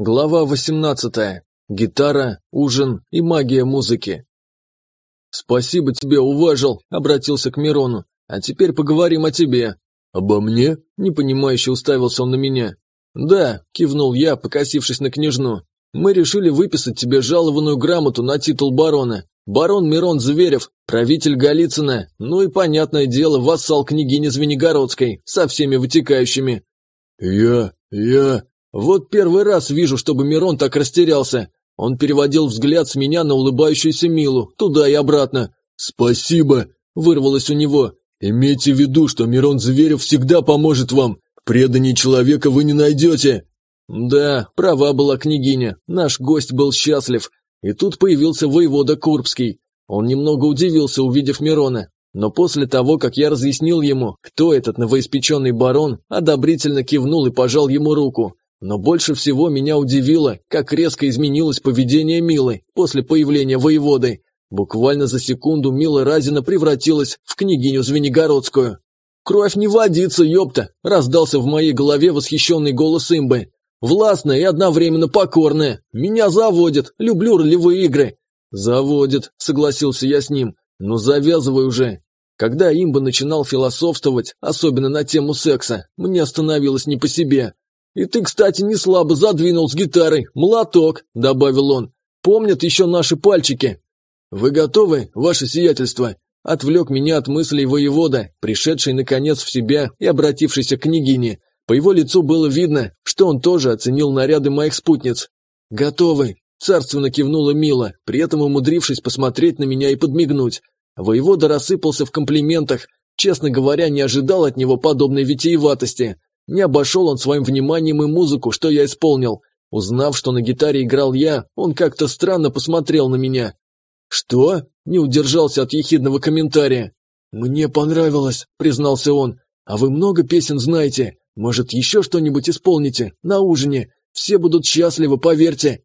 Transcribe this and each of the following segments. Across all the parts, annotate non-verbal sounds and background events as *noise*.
Глава 18. Гитара, ужин и магия музыки. «Спасибо тебе, уважил», — обратился к Мирону. «А теперь поговорим о тебе». «Обо мне?» — непонимающе уставился он на меня. «Да», — кивнул я, покосившись на княжну. «Мы решили выписать тебе жалованную грамоту на титул барона. Барон Мирон Зверев, правитель Голицына, ну и, понятное дело, вассал княгини Звенигородской, со всеми вытекающими». «Я... я...» Вот первый раз вижу, чтобы Мирон так растерялся. Он переводил взгляд с меня на улыбающуюся Милу, туда и обратно. «Спасибо!» – вырвалось у него. «Имейте в виду, что Мирон Зверев всегда поможет вам. Преданий человека вы не найдете!» Да, права была княгиня, наш гость был счастлив. И тут появился воевода Курбский. Он немного удивился, увидев Мирона, но после того, как я разъяснил ему, кто этот новоиспеченный барон, одобрительно кивнул и пожал ему руку. Но больше всего меня удивило, как резко изменилось поведение Милы после появления воеводы. Буквально за секунду Мила Разина превратилась в княгиню Звенигородскую. «Кровь не водится, ёпта!» – раздался в моей голове восхищенный голос имбы. «Властная и одновременно покорная. Меня заводит, люблю ролевые игры». «Заводит», – согласился я с ним. «Ну завязывай уже». Когда имба начинал философствовать, особенно на тему секса, мне становилось не по себе. «И ты, кстати, не слабо задвинул с гитарой. Молоток», – добавил он. «Помнят еще наши пальчики». «Вы готовы, ваше сиятельство?» – отвлек меня от мыслей воевода, пришедший, наконец, в себя и обратившийся к княгине. По его лицу было видно, что он тоже оценил наряды моих спутниц. «Готовы», – царственно кивнула Мила, при этом умудрившись посмотреть на меня и подмигнуть. Воевода рассыпался в комплиментах, честно говоря, не ожидал от него подобной витиеватости. Не обошел он своим вниманием и музыку, что я исполнил. Узнав, что на гитаре играл я, он как-то странно посмотрел на меня. «Что?» – не удержался от ехидного комментария. «Мне понравилось», – признался он. «А вы много песен знаете? Может, еще что-нибудь исполните? На ужине? Все будут счастливы, поверьте».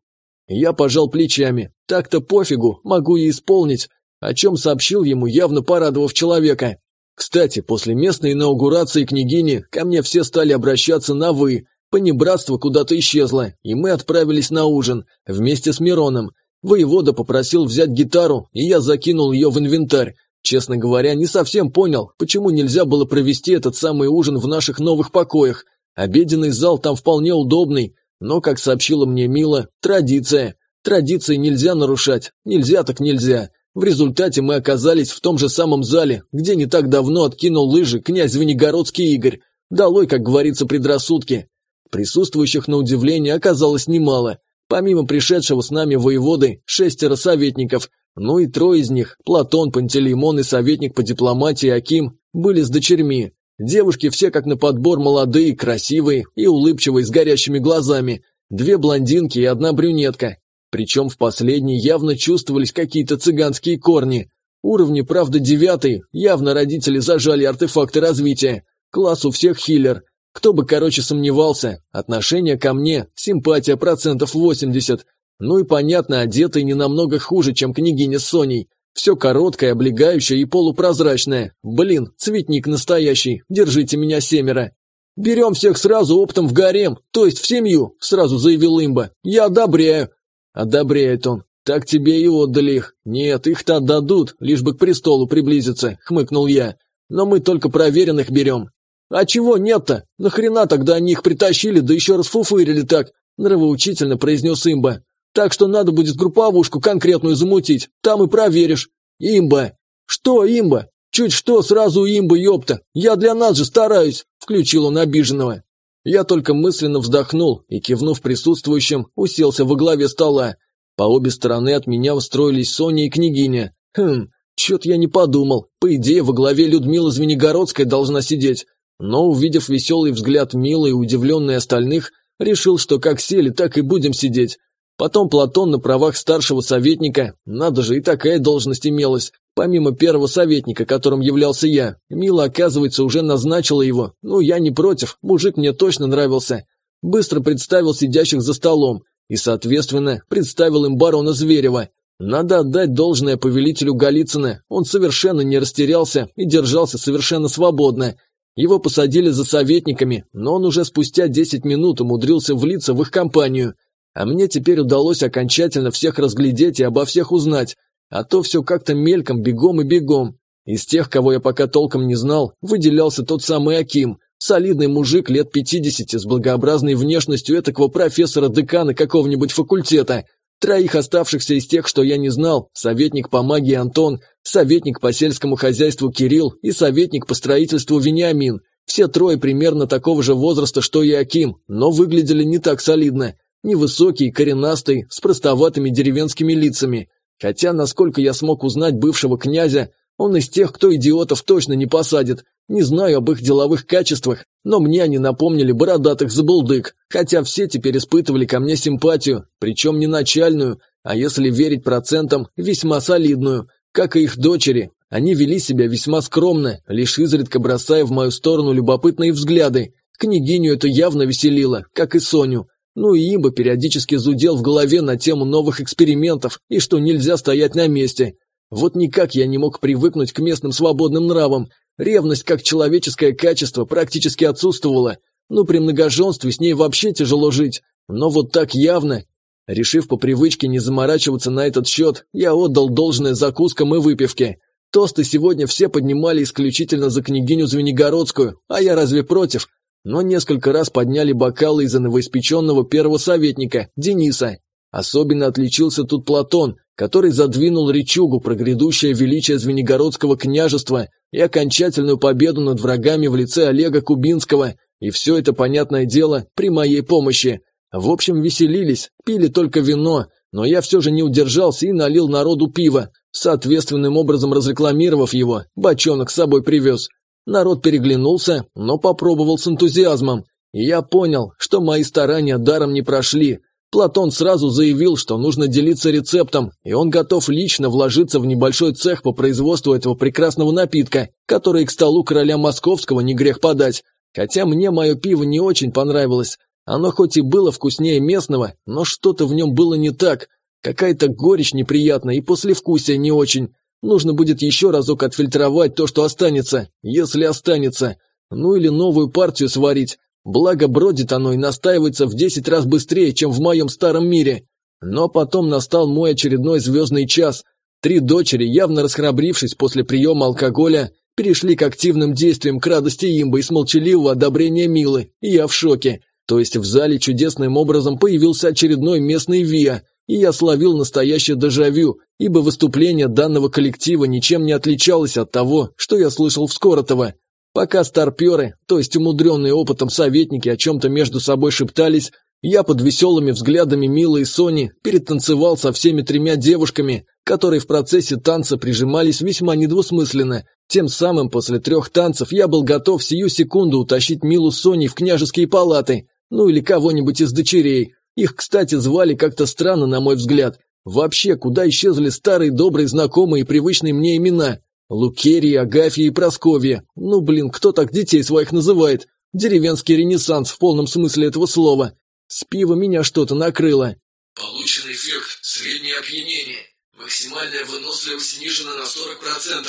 Я пожал плечами. Так-то пофигу, могу и исполнить. О чем сообщил ему, явно порадовав человека. Кстати, после местной инаугурации княгини ко мне все стали обращаться на «вы». Понебратство куда-то исчезло, и мы отправились на ужин вместе с Мироном. Воевода попросил взять гитару, и я закинул ее в инвентарь. Честно говоря, не совсем понял, почему нельзя было провести этот самый ужин в наших новых покоях. Обеденный зал там вполне удобный, но, как сообщила мне Мила, традиция. Традиции нельзя нарушать, нельзя так нельзя. В результате мы оказались в том же самом зале, где не так давно откинул лыжи князь Звенигородский Игорь. Долой, как говорится, предрассудки. Присутствующих на удивление оказалось немало. Помимо пришедшего с нами воеводы, шестеро советников, ну и трое из них, Платон, Пантелеймон и советник по дипломатии Аким, были с дочерьми. Девушки все как на подбор молодые, красивые и улыбчивые с горящими глазами. Две блондинки и одна брюнетка, причем в последней явно чувствовались какие-то цыганские корни. Уровни, правда, девятый, явно родители зажали артефакты развития. Класс у всех хиллер. Кто бы, короче, сомневался, отношение ко мне, симпатия процентов 80. Ну и понятно, одетый не намного хуже, чем княгиня с Соней. Все короткое, облегающее и полупрозрачное. Блин, цветник настоящий, держите меня семеро. «Берем всех сразу оптом в гарем, то есть в семью», – сразу заявил имба. «Я одобряю. «Одобряет он. Так тебе и отдали их. Нет, их-то отдадут, лишь бы к престолу приблизиться», — хмыкнул я. «Но мы только проверенных берем». «А чего нет-то? Нахрена тогда они их притащили, да еще раз фуфырили так?» — нравоучительно произнес имба. «Так что надо будет групповушку конкретную замутить, там и проверишь». «Имба!» «Что имба? Чуть что, сразу имба, ёпта! Я для нас же стараюсь!» — включил он обиженного. Я только мысленно вздохнул и, кивнув присутствующим, уселся во главе стола. По обе стороны от меня устроились Соня и княгиня. Хм, чё-то я не подумал. По идее, во главе Людмила Звенигородская должна сидеть. Но, увидев веселый взгляд Милы и удивленный остальных, решил, что как сели, так и будем сидеть. Потом Платон на правах старшего советника, надо же, и такая должность имелась, Помимо первого советника, которым являлся я, Мила, оказывается, уже назначила его. Ну, я не против, мужик мне точно нравился. Быстро представил сидящих за столом и, соответственно, представил им барона Зверева. Надо отдать должное повелителю Голицына, он совершенно не растерялся и держался совершенно свободно. Его посадили за советниками, но он уже спустя 10 минут умудрился влиться в их компанию. А мне теперь удалось окончательно всех разглядеть и обо всех узнать. А то все как-то мельком, бегом и бегом. Из тех, кого я пока толком не знал, выделялся тот самый Аким, солидный мужик лет 50 с благообразной внешностью этакого профессора-декана какого-нибудь факультета. Троих оставшихся из тех, что я не знал, советник по магии Антон, советник по сельскому хозяйству Кирилл и советник по строительству Вениамин. Все трое примерно такого же возраста, что и Аким, но выглядели не так солидно. Невысокий, коренастый, с простоватыми деревенскими лицами. Хотя, насколько я смог узнать бывшего князя, он из тех, кто идиотов точно не посадит. Не знаю об их деловых качествах, но мне они напомнили бородатых забулдык, хотя все теперь испытывали ко мне симпатию, причем не начальную, а если верить процентам, весьма солидную, как и их дочери. Они вели себя весьма скромно, лишь изредка бросая в мою сторону любопытные взгляды. Княгиню это явно веселило, как и Соню. Ну и имба периодически зудел в голове на тему новых экспериментов и что нельзя стоять на месте. Вот никак я не мог привыкнуть к местным свободным нравам. Ревность как человеческое качество практически отсутствовала. Ну, при многоженстве с ней вообще тяжело жить. Но вот так явно. Решив по привычке не заморачиваться на этот счет, я отдал должное закускам и выпивке. Тосты сегодня все поднимали исключительно за княгиню Звенигородскую, а я разве против? Но несколько раз подняли бокалы из-за новоиспеченного первого советника, Дениса. Особенно отличился тут Платон, который задвинул речугу про грядущее величие Звенигородского княжества и окончательную победу над врагами в лице Олега Кубинского, и все это, понятное дело, при моей помощи. В общем, веселились, пили только вино, но я все же не удержался и налил народу пиво, соответственным образом разрекламировав его, бочонок с собой привез. Народ переглянулся, но попробовал с энтузиазмом, я понял, что мои старания даром не прошли – Платон сразу заявил, что нужно делиться рецептом, и он готов лично вложиться в небольшой цех по производству этого прекрасного напитка, который к столу короля московского не грех подать. Хотя мне мое пиво не очень понравилось. Оно хоть и было вкуснее местного, но что-то в нем было не так. Какая-то горечь неприятная и послевкусие не очень. Нужно будет еще разок отфильтровать то, что останется, если останется. Ну или новую партию сварить. Благо бродит оно и настаивается в десять раз быстрее, чем в моем старом мире. Но потом настал мой очередной звездный час. Три дочери, явно расхрабрившись после приема алкоголя, перешли к активным действиям к радости имба и с молчаливого одобрения Милы, и я в шоке. То есть в зале чудесным образом появился очередной местный ВИА, и я словил настоящее дежавю, ибо выступление данного коллектива ничем не отличалось от того, что я слышал в Скоротово. Пока старперы, то есть умудренные опытом советники, о чем-то между собой шептались, я под веселыми взглядами Милы и Сони перетанцевал со всеми тремя девушками, которые в процессе танца прижимались весьма недвусмысленно. Тем самым после трех танцев я был готов сию секунду утащить Милу с Соней в княжеские палаты, ну или кого-нибудь из дочерей. Их, кстати, звали как-то странно, на мой взгляд. Вообще, куда исчезли старые добрые знакомые и привычные мне имена? Лукерия, Агафья и Просковья. Ну, блин, кто так детей своих называет? Деревенский ренессанс в полном смысле этого слова. С пива меня что-то накрыло. Получен эффект среднее опьянение. Максимальная выносливость снижена на 40%.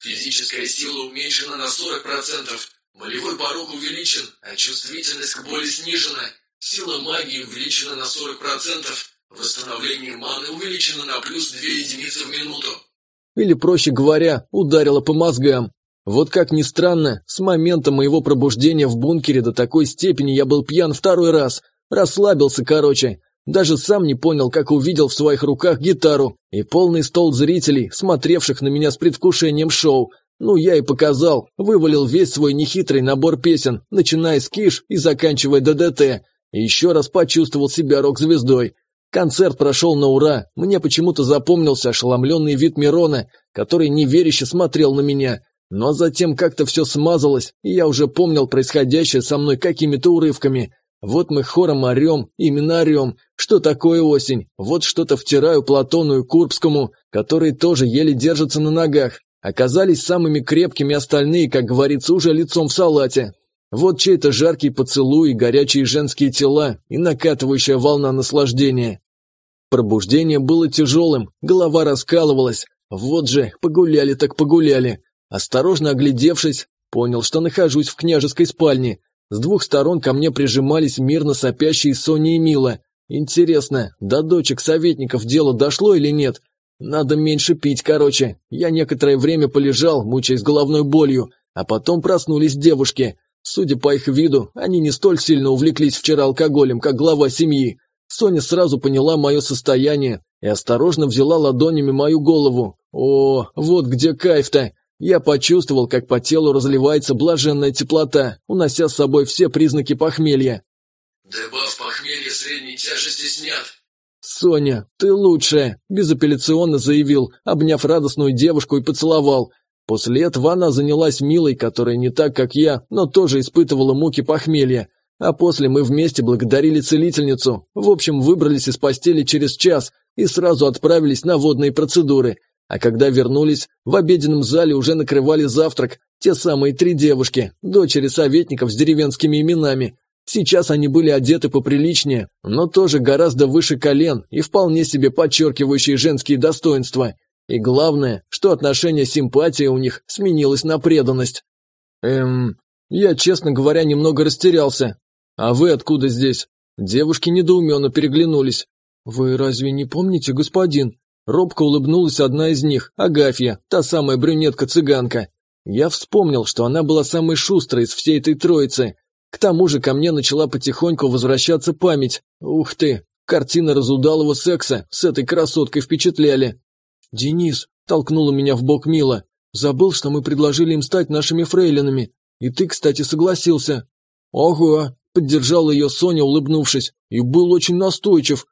Физическая сила уменьшена на 40%. Болевой порог увеличен, а чувствительность к боли снижена. Сила магии увеличена на 40%. Восстановление маны увеличено на плюс 2 единицы в минуту. Или, проще говоря, ударило по мозгам. Вот как ни странно, с момента моего пробуждения в бункере до такой степени я был пьян второй раз. Расслабился, короче. Даже сам не понял, как увидел в своих руках гитару и полный стол зрителей, смотревших на меня с предвкушением шоу. Ну, я и показал, вывалил весь свой нехитрый набор песен, начиная с Киш и заканчивая ДДТ. И еще раз почувствовал себя рок-звездой. Концерт прошел на ура. Мне почему-то запомнился ошеломленный вид Мирона, который неверяще смотрел на меня. Но затем как-то все смазалось, и я уже помнил происходящее со мной какими-то урывками. Вот мы хором орем, именно орем. Что такое осень? Вот что-то втираю Платону и Курбскому, которые тоже еле держатся на ногах. Оказались самыми крепкими остальные, как говорится, уже лицом в салате. Вот чей-то жаркий поцелуй, горячие женские тела и накатывающая волна наслаждения. Пробуждение было тяжелым, голова раскалывалась. Вот же, погуляли так погуляли. Осторожно оглядевшись, понял, что нахожусь в княжеской спальне. С двух сторон ко мне прижимались мирно сопящие Соня и Мила. Интересно, до дочек советников дело дошло или нет? Надо меньше пить, короче. Я некоторое время полежал, мучаясь головной болью, а потом проснулись девушки. Судя по их виду, они не столь сильно увлеклись вчера алкоголем, как глава семьи. Соня сразу поняла мое состояние и осторожно взяла ладонями мою голову. О, вот где кайф-то! Я почувствовал, как по телу разливается блаженная теплота, унося с собой все признаки похмелья. Дебаф похмелья средней тяжести снят. «Соня, ты лучшая!» – безапелляционно заявил, обняв радостную девушку и поцеловал. После этого она занялась Милой, которая не так, как я, но тоже испытывала муки похмелья. А после мы вместе благодарили целительницу. В общем, выбрались из постели через час и сразу отправились на водные процедуры. А когда вернулись, в обеденном зале уже накрывали завтрак те самые три девушки, дочери советников с деревенскими именами. Сейчас они были одеты поприличнее, но тоже гораздо выше колен и вполне себе подчеркивающие женские достоинства. И главное, что отношение симпатии у них сменилось на преданность. Эм, я, честно говоря, немного растерялся. А вы откуда здесь? Девушки недоуменно переглянулись. Вы разве не помните, господин? Робко улыбнулась одна из них, Агафья, та самая брюнетка-цыганка. Я вспомнил, что она была самой шустрой из всей этой троицы. К тому же ко мне начала потихоньку возвращаться память. Ух ты, картины разудалого секса с этой красоткой впечатляли. «Денис», – толкнула меня в бок Мила, – «забыл, что мы предложили им стать нашими фрейлинами. И ты, кстати, согласился». «Ага», – поддержала ее Соня, улыбнувшись, – «и был очень настойчив.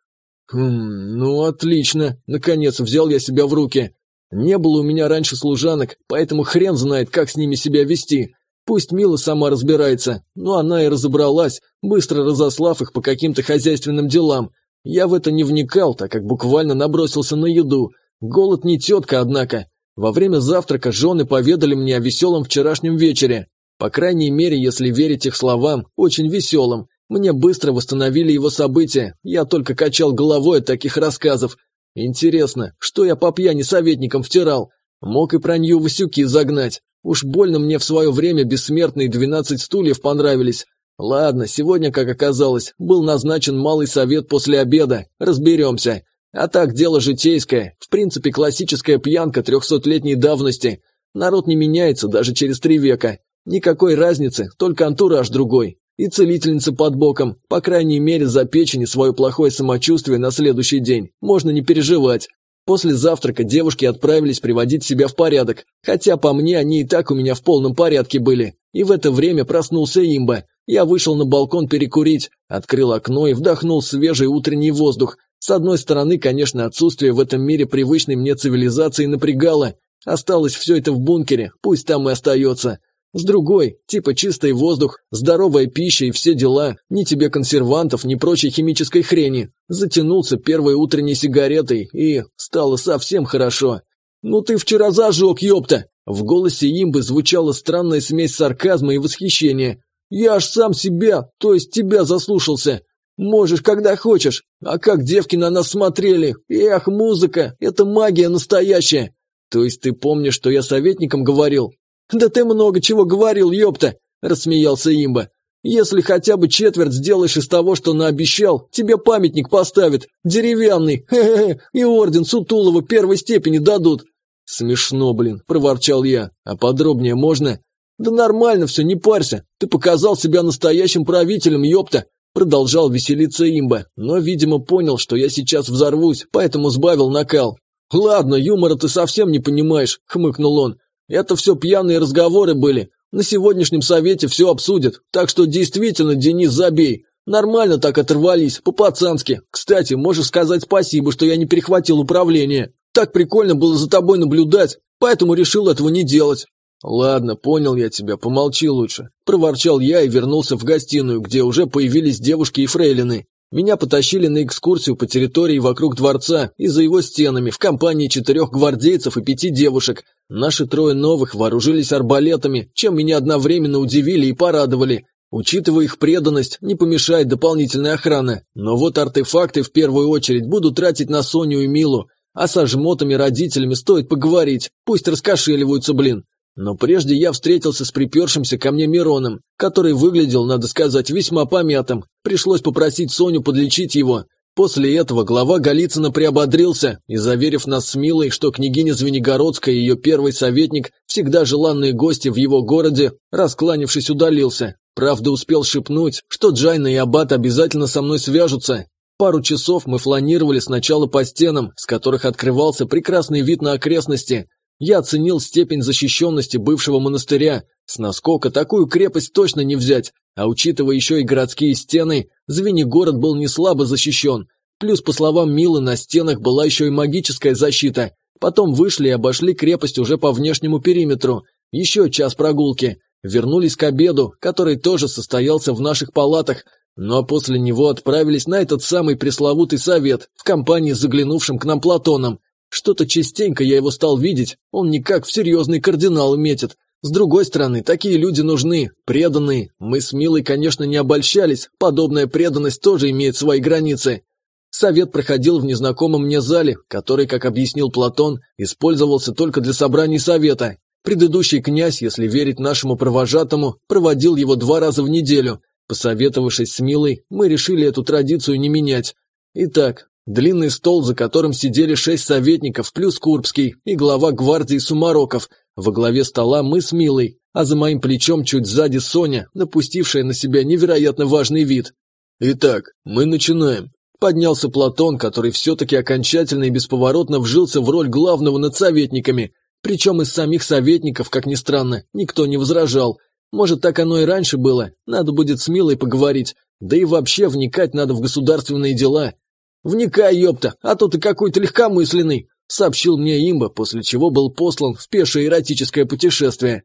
Хм, ну отлично, наконец взял я себя в руки. Не было у меня раньше служанок, поэтому хрен знает, как с ними себя вести. Пусть Мила сама разбирается, но она и разобралась, быстро разослав их по каким-то хозяйственным делам. Я в это не вникал, так как буквально набросился на еду. Голод не тетка, однако. Во время завтрака жены поведали мне о веселом вчерашнем вечере. По крайней мере, если верить их словам, очень веселом. Мне быстро восстановили его события, я только качал головой от таких рассказов. Интересно, что я по пьяни советникам втирал? Мог и про нее Васюки загнать. Уж больно мне в свое время бессмертные двенадцать стульев понравились. Ладно, сегодня, как оказалось, был назначен малый совет после обеда, разберемся. А так, дело житейское, в принципе, классическая пьянка трехсотлетней давности. Народ не меняется даже через три века. Никакой разницы, только антураж другой. И целительница под боком, по крайней мере, за печень и свое плохое самочувствие на следующий день. Можно не переживать. После завтрака девушки отправились приводить себя в порядок, хотя по мне они и так у меня в полном порядке были. И в это время проснулся имба. Я вышел на балкон перекурить, открыл окно и вдохнул свежий утренний воздух. С одной стороны, конечно, отсутствие в этом мире привычной мне цивилизации напрягало. Осталось все это в бункере, пусть там и остается. С другой, типа чистый воздух, здоровая пища и все дела, ни тебе консервантов, ни прочей химической хрени. Затянулся первой утренней сигаретой и стало совсем хорошо. «Ну ты вчера зажег, ёпта!» В голосе имбы звучала странная смесь сарказма и восхищения. «Я аж сам себя, то есть тебя заслушался. Можешь, когда хочешь. А как девки на нас смотрели. Эх, музыка, это магия настоящая. То есть ты помнишь, что я советником говорил? «Да ты много чего говорил, ёпта!» – рассмеялся имба. «Если хотя бы четверть сделаешь из того, что наобещал, тебе памятник поставят, деревянный, *laughs* хе-хе, и орден Сутулова первой степени дадут». «Смешно, блин», – проворчал я. «А подробнее можно?» «Да нормально все, не парься. Ты показал себя настоящим правителем, ёпта!» Продолжал веселиться имба, но, видимо, понял, что я сейчас взорвусь, поэтому сбавил накал. «Ладно, юмора ты совсем не понимаешь», – хмыкнул он. Это все пьяные разговоры были. На сегодняшнем совете все обсудят. Так что действительно, Денис, забей. Нормально так оторвались, по-пацански. Кстати, можешь сказать спасибо, что я не перехватил управление. Так прикольно было за тобой наблюдать, поэтому решил этого не делать. Ладно, понял я тебя, помолчи лучше. Проворчал я и вернулся в гостиную, где уже появились девушки и фрейлины. Меня потащили на экскурсию по территории вокруг дворца и за его стенами в компании четырех гвардейцев и пяти девушек. Наши трое новых вооружились арбалетами, чем меня одновременно удивили и порадовали. Учитывая их преданность, не помешает дополнительная охрана. Но вот артефакты в первую очередь буду тратить на Соню и Милу. А со жмотами родителями стоит поговорить, пусть раскошеливаются, блин. Но прежде я встретился с припершимся ко мне Мироном, который выглядел, надо сказать, весьма помятым. Пришлось попросить Соню подлечить его. После этого глава Голицына приободрился и, заверив нас с Милой, что княгиня Звенигородская и ее первый советник, всегда желанные гости в его городе, раскланившись, удалился. Правда, успел шепнуть, что Джайна и Аббат обязательно со мной свяжутся. Пару часов мы фланировали сначала по стенам, с которых открывался прекрасный вид на окрестности. Я оценил степень защищенности бывшего монастыря. С наскока такую крепость точно не взять, а учитывая еще и городские стены, Звенигород был не слабо защищен. Плюс, по словам Милы, на стенах была еще и магическая защита. Потом вышли и обошли крепость уже по внешнему периметру. Еще час прогулки. Вернулись к обеду, который тоже состоялся в наших палатах, но после него отправились на этот самый пресловутый совет в компании с заглянувшим к нам Платоном. Что-то частенько я его стал видеть, он никак в серьезный кардинал метит. С другой стороны, такие люди нужны, преданные. Мы с Милой, конечно, не обольщались, подобная преданность тоже имеет свои границы. Совет проходил в незнакомом мне зале, который, как объяснил Платон, использовался только для собраний совета. Предыдущий князь, если верить нашему провожатому, проводил его два раза в неделю. Посоветовавшись с Милой, мы решили эту традицию не менять. Итак, длинный стол, за которым сидели шесть советников плюс Курбский и глава гвардии Сумароков. Во главе стола мы с Милой, а за моим плечом чуть сзади Соня, напустившая на себя невероятно важный вид. «Итак, мы начинаем», Поднялся Платон, который все-таки окончательно и бесповоротно вжился в роль главного над советниками, причем из самих советников, как ни странно, никто не возражал. Может, так оно и раньше было, надо будет с Милой поговорить, да и вообще вникать надо в государственные дела. «Вникай, ёпта, а то ты какой-то легкомысленный», сообщил мне имба, после чего был послан в пешее эротическое путешествие.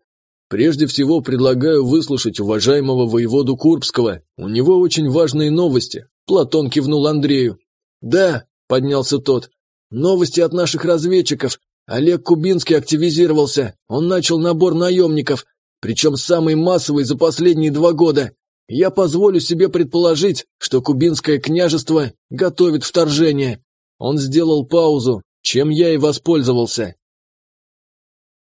Прежде всего предлагаю выслушать уважаемого воеводу Курбского. У него очень важные новости. Платон кивнул Андрею. Да, поднялся тот. Новости от наших разведчиков. Олег Кубинский активизировался, он начал набор наемников, причем самый массовый за последние два года. Я позволю себе предположить, что Кубинское княжество готовит вторжение. Он сделал паузу, чем я и воспользовался.